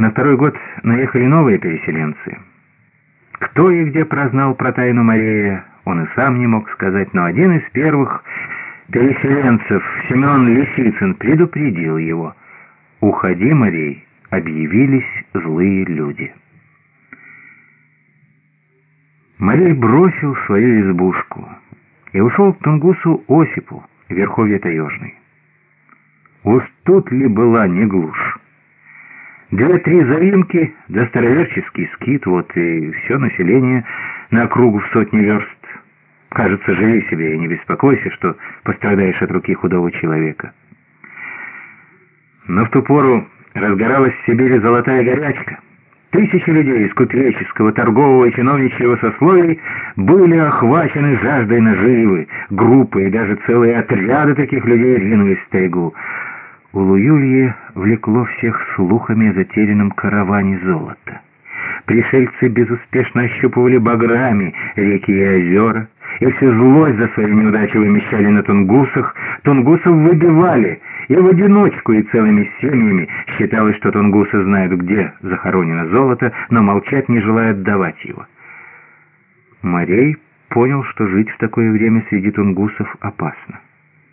На второй год наехали новые переселенцы. Кто и где прознал про тайну Мария, он и сам не мог сказать, но один из первых переселенцев, Семен Лисицын, предупредил его. «Уходи, Марей, объявились злые люди». Марей бросил свою избушку и ушел к Тунгусу Осипу, верховье Таежной. Уж тут ли была не глушь? Две-три заимки, да староверческий скит, вот и все население на округу в сотни верст. Кажется, живи себе и не беспокойся, что пострадаешь от руки худого человека. Но в ту пору разгоралась в Сибири золотая горячка — Тысячи людей из купеческого, торгового и чиновничьего сословий были охвачены жаждой наживы. Группы и даже целые отряды таких людей ринулись в тайгу. У Луюлье влекло всех слухами о затерянном караване золота. Пришельцы безуспешно ощупывали баграми реки и озера, и всю злость за свои неудачи вымещали на тунгусах. Тунгусов выбивали — и в одиночку, и целыми семьями считалось, что тунгусы знают, где захоронено золото, но молчать не желают давать его. Морей понял, что жить в такое время среди тунгусов опасно.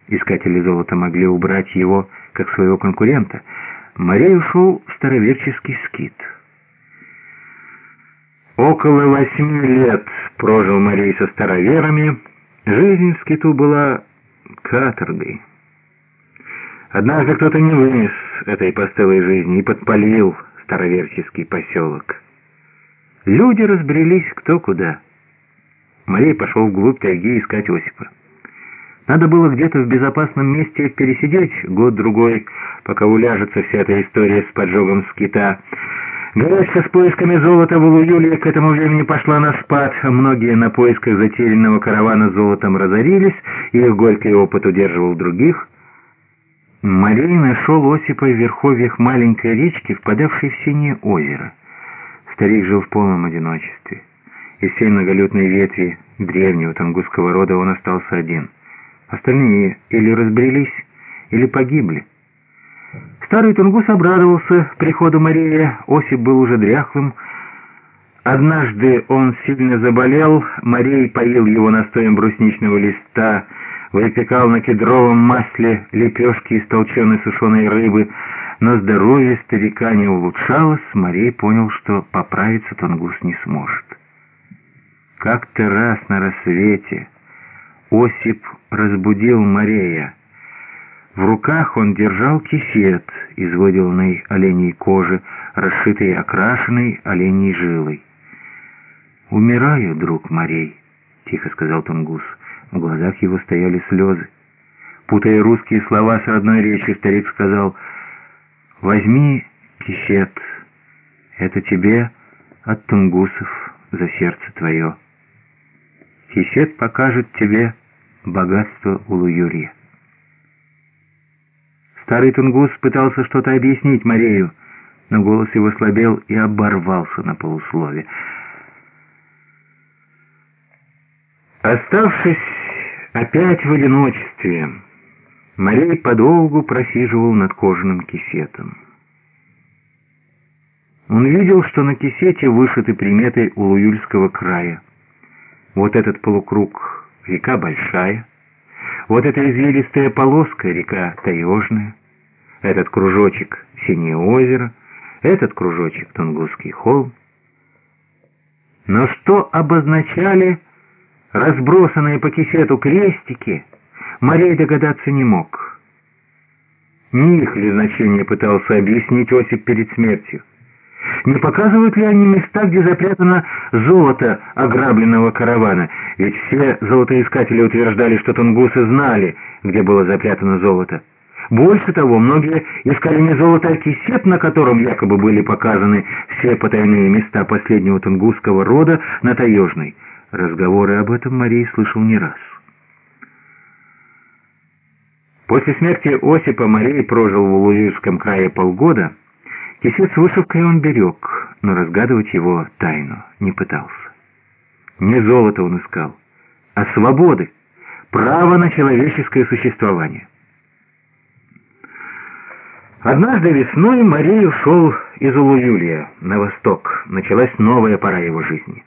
Искатели золота могли убрать его, как своего конкурента. Морей ушел в староверческий скит. Около восьми лет прожил Морей со староверами. Жизнь в скиту была каторгой. Однажды кто-то не вынес этой постылой жизни и подпалил староверческий поселок. Люди разбрелись кто куда. Марей пошел вглубь тайги искать Осипа. Надо было где-то в безопасном месте пересидеть год-другой, пока уляжется вся эта история с поджогом скита. Горячка с поисками золота в Улуюле к этому времени пошла на спад. Многие на поисках затерянного каравана золотом разорились, и их горький опыт удерживал других – Марей нашел Осипа в верховьях маленькой речки, впадавшей в синее озеро. Старик жил в полном одиночестве. Из всей многолюдной ветви древнего тангусского рода он остался один. Остальные или разбрелись, или погибли. Старый тунгус обрадовался приходу Мария. Осип был уже дряхлым. Однажды он сильно заболел. Марей поил его настоем брусничного листа, выпекал на кедровом масле лепешки из толченой сушеной рыбы, но здоровье старика не улучшалось, Марей понял, что поправиться Тунгус не сможет. Как-то раз на рассвете Осип разбудил Марея. В руках он держал кисет из выделанной оленей кожи, расшитой окрашенной оленей жилой. «Умираю, друг Марей», — тихо сказал Тунгус. В глазах его стояли слезы. Путая русские слова с родной речи, старик сказал, «Возьми кисет, это тебе от тунгусов за сердце твое. Кисет покажет тебе богатство Улуюрья». Старый тунгус пытался что-то объяснить Марею, но голос его слабел и оборвался на полуслове. Оставшись опять в одиночестве, Марей подолгу просиживал над кожаным кисетом. Он видел, что на кисете вышиты приметы Улуюльского края. Вот этот полукруг — река Большая, вот эта извилистая полоска — река Таежная, этот кружочек — Синее озеро, этот кружочек — Тунгусский холм. Но что обозначали разбросанные по кисету крестики, Марей догадаться не мог. Не их ли значение пытался объяснить Осип перед смертью? Не показывают ли они места, где запрятано золото ограбленного каравана? Ведь все золотоискатели утверждали, что тунгусы знали, где было запрятано золото. Больше того, многие искали не золото, а кисет, на котором якобы были показаны все потайные места последнего тунгусского рода на Таежной. Разговоры об этом Марий слышал не раз. После смерти Осипа Марий прожил в Улуюрском крае полгода. Кисет с вышивкой он берег, но разгадывать его тайну не пытался. Не золото он искал, а свободы, право на человеческое существование. Однажды весной Марий ушел из Улуюлья на восток. Началась новая пора его жизни.